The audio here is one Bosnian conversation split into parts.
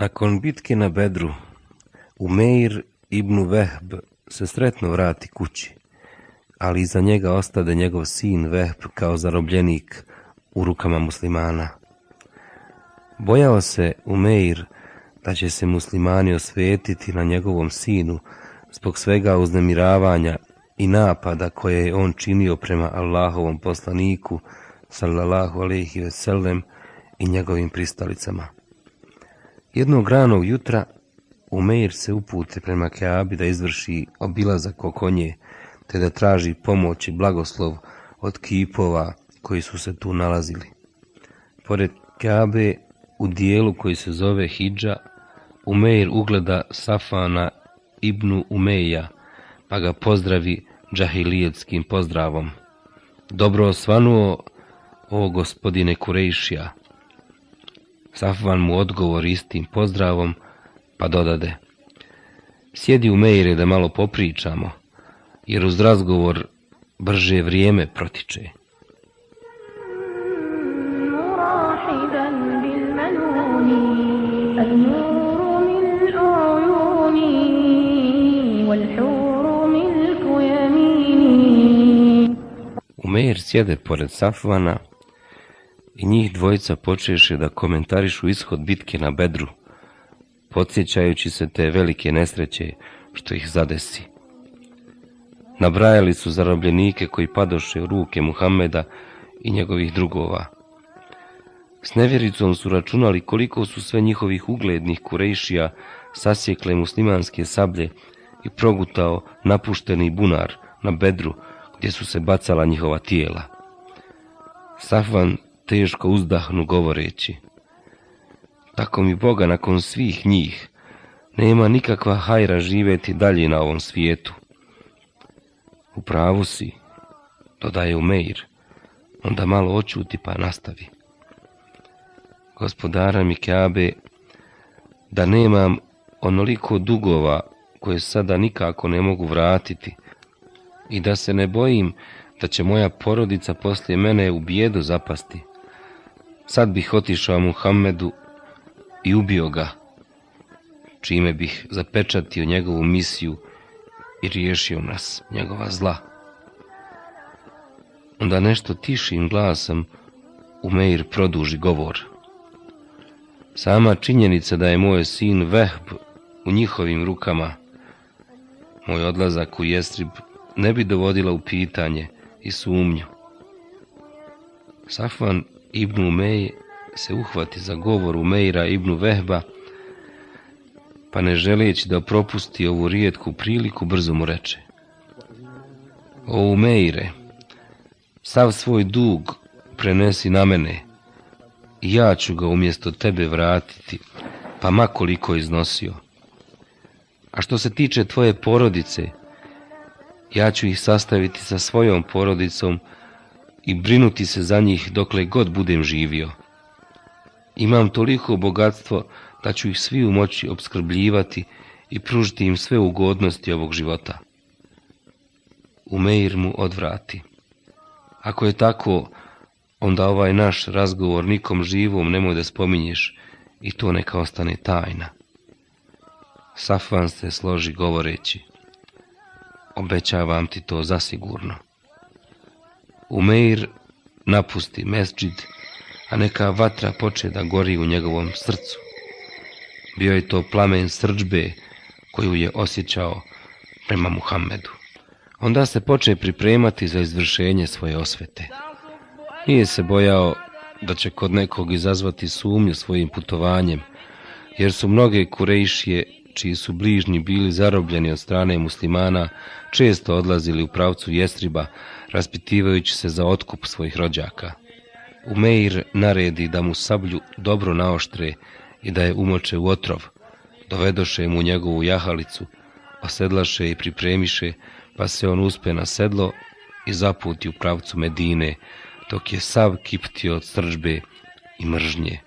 Nakon bitke na Bedru, Umeir ibn Vehb se sretno vrati kući, ali iza njega ostade njegov sin Vehb kao zarobljenik u rukama muslimana. Bojao se Umeir da će se muslimani osvetiti na njegovom sinu zbog svega uznemiravanja i napada koje je on činio prema Allahovom poslaniku, sallallahu alaihi ve sellem, i njegovim pristalicama. Jednog ranog jutra Umeir se upute prema Keabi da izvrši obilazak oko nje, te da traži pomoć i blagoslov od kipova koji su se tu nalazili. Pored Keabe, u dijelu koji se zove Hidža, Umeir ugleda Safana ibnu Umeja, pa ga pozdravi džahilijetskim pozdravom. Dobro osvanuo, o gospodine Kurejšija. Safvan mu odgovor istim pozdravom, pa dodade. Sjedi u Mejre da malo popričamo, jer uz razgovor brže vrijeme protiče. Umeir sjede pored Safvana, i njih dvojica počeše da komentarišu ishod bitke na Bedru, podsjećajući se te velike nesreće što ih zadesi. Nabrajali su zarobljenike koji padoše u ruke Muhammeda i njegovih drugova. S nevjericom su računali koliko su sve njihovih uglednih kurejšija sasjekle muslimanske sablje i progutao napušteni bunar na bedru gdje su se bacala njihova tijela. Safvan teško uzdahnu govoreći. Tako mi Boga nakon svih njih nema nikakva hajra živeti dalje na ovom svijetu. U pravu si, dodaje Umeir, onda malo očuti pa nastavi. Gospodara mi Kjabe, da nemam onoliko dugova koje sada nikako ne mogu vratiti i da se ne bojim da će moja porodica poslije mene u bijedu zapasti. Sad bih otišao Muhammedu i ubio ga, čime bih zapečatio njegovu misiju i riješio nas njegova zla. Onda nešto tišim glasom Umeir produži govor. Sama činjenica da je moj sin Vehb u njihovim rukama, moj odlazak u Jestrib ne bi dovodila u pitanje i sumnju. Safvan ibn Umej se uhvati za govor Umeira ibn Vehba, pa ne želeći da propusti ovu rijetku priliku, brzo mu reče. O Umeire, sav svoj dug prenesi na mene ja ću ga umjesto tebe vratiti, pa makoliko iznosio. A što se tiče tvoje porodice, ja ću ih sastaviti sa svojom porodicom i brinuti se za njih dokle god budem živio. Imam toliko bogatstvo da ću ih svi u moći obskrbljivati i pružiti im sve ugodnosti ovog života. Umeir mu odvrati. Ako je tako, onda ovaj naš razgovor nikom živom nemoj da spominješ i to neka ostane tajna. Safvan se složi govoreći. Obećavam ti to zasigurno. Umeir napusti mesđid, a neka vatra poče da gori u njegovom srcu. Bio je to plamen srđbe koju je osjećao prema Muhammedu. Onda se poče pripremati za izvršenje svoje osvete. Nije se bojao da će kod nekog izazvati sumnju svojim putovanjem, jer su mnoge kurejšije, čiji su bližnji bili zarobljeni od strane muslimana, često odlazili u pravcu Jestriba, raspitivajući se za otkup svojih rođaka. Umeir naredi da mu sablju dobro naoštre i da je umoče u otrov, dovedoše mu njegovu jahalicu, osedlaše i pripremiše, pa se on uspe na sedlo i zaputi u pravcu Medine, dok je sav kiptio od srđbe i mržnje.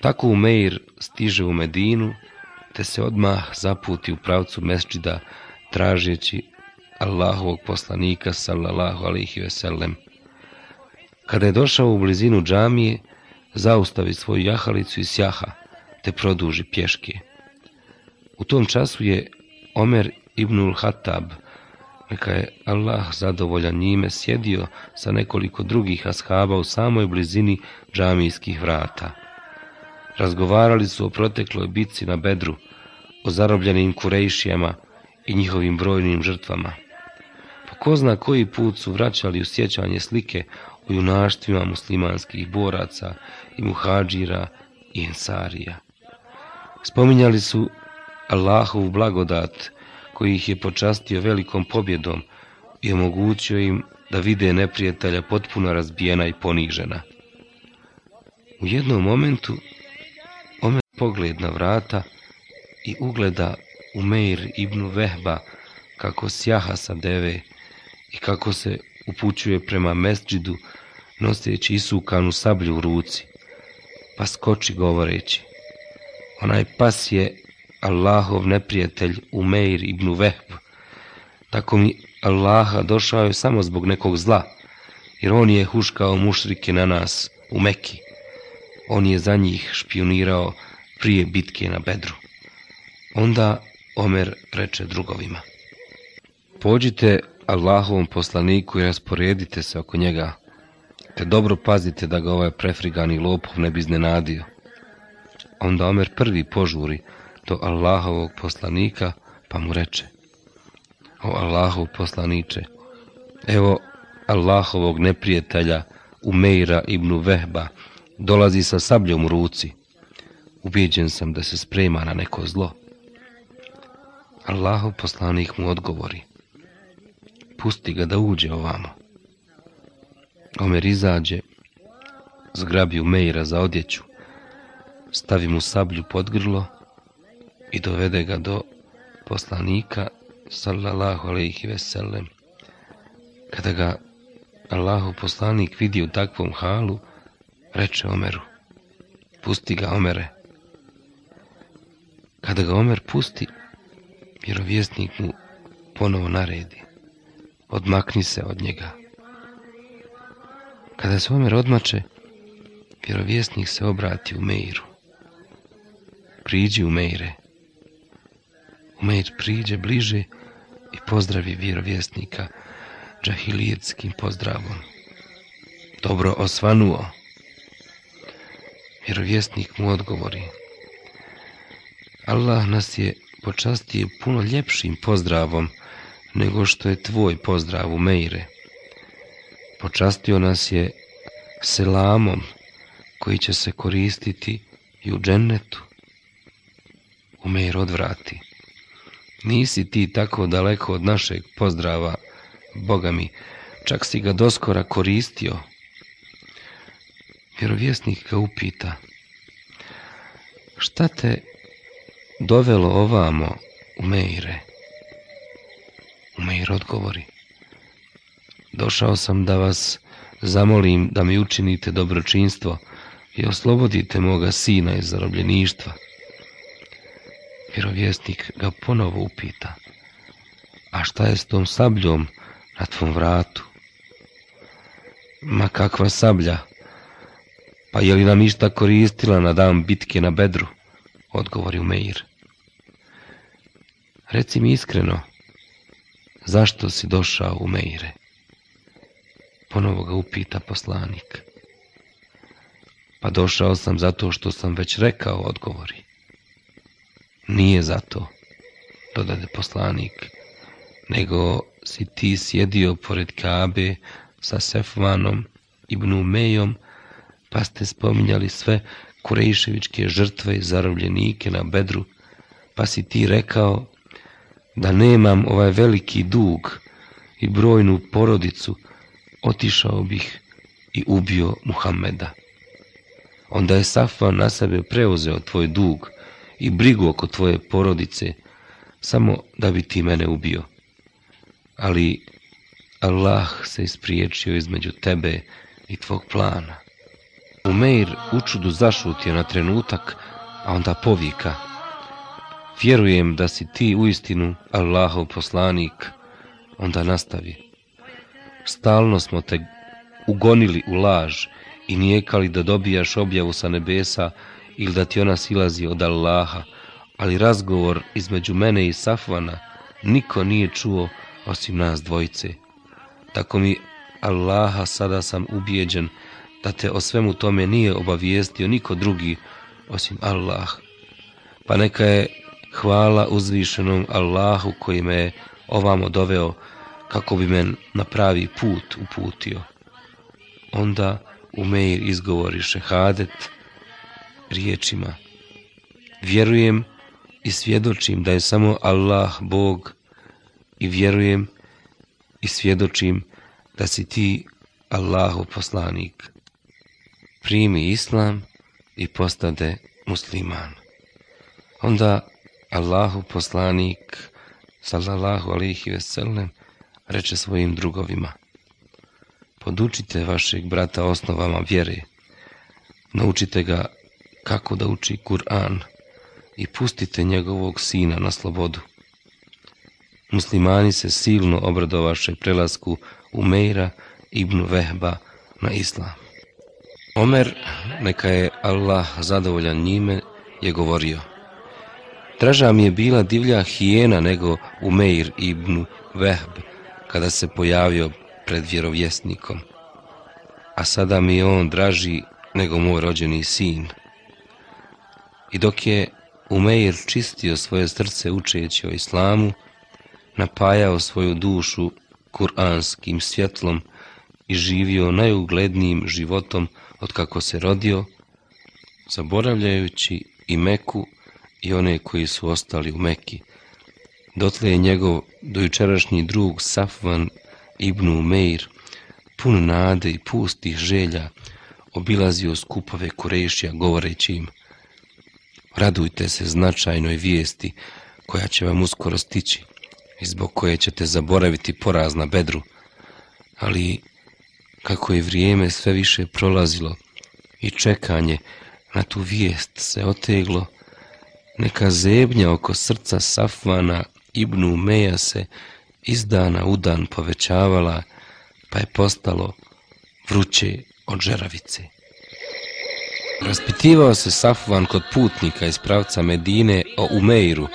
Tako Umeir stiže u Medinu, te se odmah zaputi u pravcu mesčida, tražeći Allahovog poslanika, sallallahu alihi veselem. Kada je došao u blizinu džamije, zaustavi svoju jahalicu i sjaha, te produži pješke. U tom času je Omer ibnul Hatab, neka je Allah zadovoljan njime, sjedio sa nekoliko drugih ashaba u samoj blizini džamijskih vrata. Razgovarali su o protekloj bitci na Bedru, o zarobljenim kurejšijama i njihovim brojnim žrtvama. Po ko zna koji put su vraćali u sjećanje slike o junaštvima muslimanskih boraca i muhađira i ensarija. Spominjali su Allahovu blagodat koji ih je počastio velikom pobjedom i omogućio im da vide neprijatelja potpuno razbijena i ponižena. U jednom momentu Omer pogled na vrata i ugleda Umeir ibn Vehba kako sjaha sa deve i kako se upućuje prema mesđidu noseći isukanu sablju u ruci, pa skoči govoreći. Onaj pas je Allahov neprijatelj Umeir ibn Vehb. Tako mi Allaha došao je samo zbog nekog zla, jer on je huškao mušrike na nas u Meki. On je za njih špionirao prije bitke na Bedru. Onda Omer reče drugovima. Pođite Allahovom poslaniku i rasporedite se oko njega, te dobro pazite da ga ovaj prefrigani lopov ne bi iznenadio. Onda Omer prvi požuri do Allahovog poslanika, pa mu reče, o Allahov poslaniče, evo Allahovog neprijatelja Umeira ibn Vehba dolazi sa sabljom u ruci. Ubijeđen sam da se sprema na neko zlo. Allahov poslanik mu odgovori, pusti ga da uđe ovamo. Omer izađe, zgrabi Umeira za odjeću, stavi mu sablju pod grlo i dovede ga do poslanika sallallahu alaihi veselem. Kada ga Allahov poslanik vidi u takvom halu, reče Omeru, pusti ga Omere. Kada ga Omer pusti, vjerovjesnik mu ponovo naredi, odmakni se od njega. Kada se Omer odmače, vjerovjesnik se obrati u Meiru. Priđi u Meire. Umeir priđe bliže i pozdravi vjerovjesnika džahilijetskim pozdravom. Dobro osvanuo. Vjerovjesnik mu odgovori. Allah nas je počastio puno ljepšim pozdravom nego što je tvoj pozdrav u Meire. Počastio nas je selamom koji će se koristiti i u džennetu. Umeir odvrati. Nisi ti tako daleko od našeg pozdrava, Boga mi, čak si ga doskora koristio. Vjerovjesnik ga upita, šta te dovelo ovamo, Umeire? Umeir odgovori, došao sam da vas zamolim da mi učinite dobročinstvo i oslobodite moga sina iz zarobljeništva. Vjerovjesnik ga ponovo upita. A šta je s tom sabljom na tvom vratu? Ma kakva sablja? Pa je li nam išta koristila na dan bitke na bedru? Odgovori Meir. Reci mi iskreno, zašto si došao u Meire? Ponovo ga upita poslanik. Pa došao sam zato što sam već rekao, odgovori. Nije zato, dodade poslanik, nego si ti sjedio pored Kabe sa Sefvanom i Bnumejom, pa ste spominjali sve kurejševičke žrtve i zarobljenike na bedru, pa si ti rekao da nemam ovaj veliki dug i brojnu porodicu, otišao bih i ubio Muhammeda. Onda je Safvan na sebe preuzeo tvoj dug, i brigu oko tvoje porodice, samo da bi ti mene ubio. Ali Allah se ispriječio između tebe i tvog plana. Umeir učudu zašutio na trenutak, a onda povika. Vjerujem da si ti u istinu Allahov poslanik, onda nastavi. Stalno smo te ugonili u laž i nijekali da dobijaš objavu sa nebesa ili da ti ona silazi od Allaha, ali razgovor između mene i Safvana niko nije čuo osim nas dvojice. Tako mi Allaha sada sam ubijeđen da te o svemu tome nije obavijestio niko drugi osim Allah. Pa neka je hvala uzvišenom Allahu koji me ovamo doveo kako bi men na pravi put uputio. Onda Umeir izgovori šehadet riječima. Vjerujem i svjedočim da je samo Allah Bog i vjerujem i svjedočim da si ti Allahu poslanik. Primi islam i postade musliman. Onda Allahu poslanik sallallahu alihi veselem reče svojim drugovima Podučite vašeg brata osnovama vjere, naučite ga kako da uči Kur'an i pustite njegovog sina na slobodu. Muslimani se silno obradovaše prelasku Umeira ibn Vehba na islam. Omer, neka je Allah zadovoljan njime, je govorio Draža mi je bila divlja hijena nego Umeir ibn Vehb kada se pojavio pred vjerovjesnikom. A sada mi je on draži nego moj rođeni sin. I dok je Umeir čistio svoje srce učeći o islamu, napajao svoju dušu kuranskim svjetlom i živio najuglednijim životom od kako se rodio, zaboravljajući i Meku i one koji su ostali u Meki. Dotle je njegov dojučerašnji drug Safvan ibn Umeir, pun nade i pustih želja, obilazio skupove Kurešija govoreći im Radujte se značajnoj vijesti koja će vam uskoro stići i zbog koje ćete zaboraviti poraz na bedru. Ali kako je vrijeme sve više prolazilo i čekanje na tu vijest se oteglo, neka zebnja oko srca Safvana ibn Umeja se iz dana u dan povećavala, pa je postalo vruće od žeravice. Raspitivao se Safvan kod putnika iz pravca Medine o Umeiru,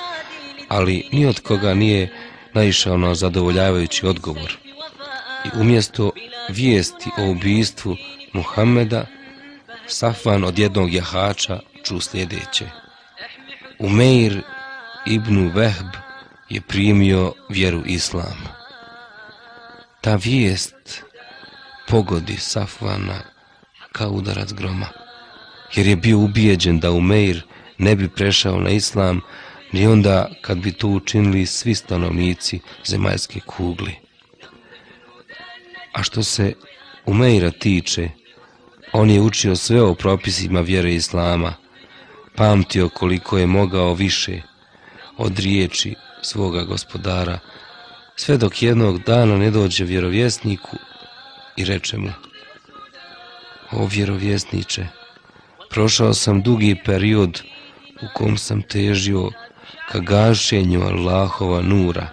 ali ni od koga nije naišao na zadovoljavajući odgovor. I umjesto vijesti o ubijstvu Muhammeda, Safvan od jednog jahača ču sljedeće. Umeir ibn Vehb je primio vjeru Islam. Ta vijest pogodi Safvana kao udarac groma, jer je bio ubijeđen da Umeir ne bi prešao na Islam ni onda kad bi to učinili svi stanovnici zemaljske kugli. A što se Umeira tiče, on je učio sve o propisima vjere Islama, pamtio koliko je mogao više od riječi svoga gospodara, sve dok jednog dana ne dođe vjerovjesniku i reče mu O vjerovjesniče, prošao sam dugi period u kom sam težio ka gašenju Allahova nura,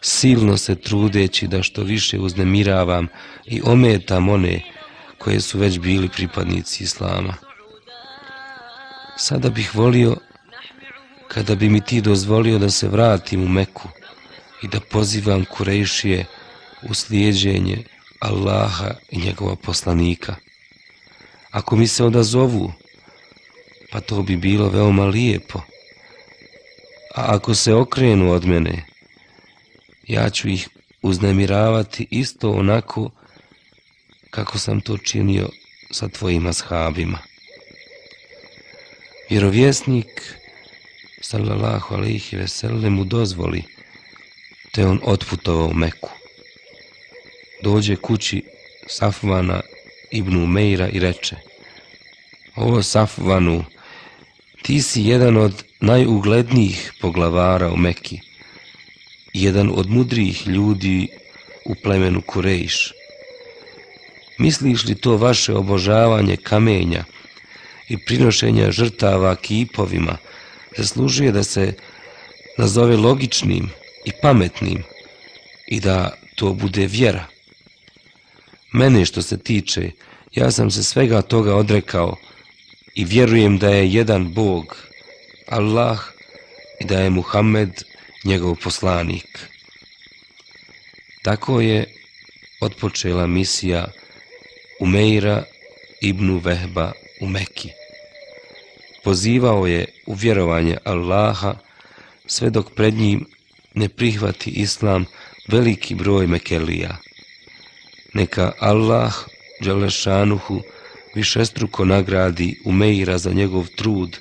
silno se trudeći da što više uznemiravam i ometam one koje su već bili pripadnici Islama. Sada bih volio kada bi mi ti dozvolio da se vratim u Meku i da pozivam Kurejšije u slijedženje Allaha i njegova poslanika. Ako mi se odazovu, pa to bi bilo veoma lijepo. A ako se okrenu od mene, ja ću ih uznemiravati isto onako kako sam to činio sa tvojim ashabima. Vjerovjesnik sallallahu alaihi ve sellem mu dozvoli, te on otputovao Meku. Dođe kući Safvana ibn Umeira i reče, O Safvanu, ti si jedan od najuglednijih poglavara u Meki, jedan od mudrijih ljudi u plemenu Kurejš. Misliš li to vaše obožavanje kamenja i prinošenja žrtava kipovima, zaslužuje da se nazove logičnim i pametnim i da to bude vjera. Mene što se tiče, ja sam se svega toga odrekao i vjerujem da je jedan Bog, Allah, i da je Muhammed njegov poslanik. Tako je otpočela misija Umeira ibn Vehba u Meki. Pozivao je u vjerovanje Allaha sve dok pred njim ne prihvati islam veliki broj Mekelija. Neka Allah, Đelešanuhu, višestruko nagradi Umeira za njegov trud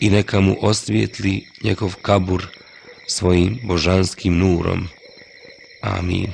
i neka mu osvijetli njegov kabur svojim božanskim nurom. Amin.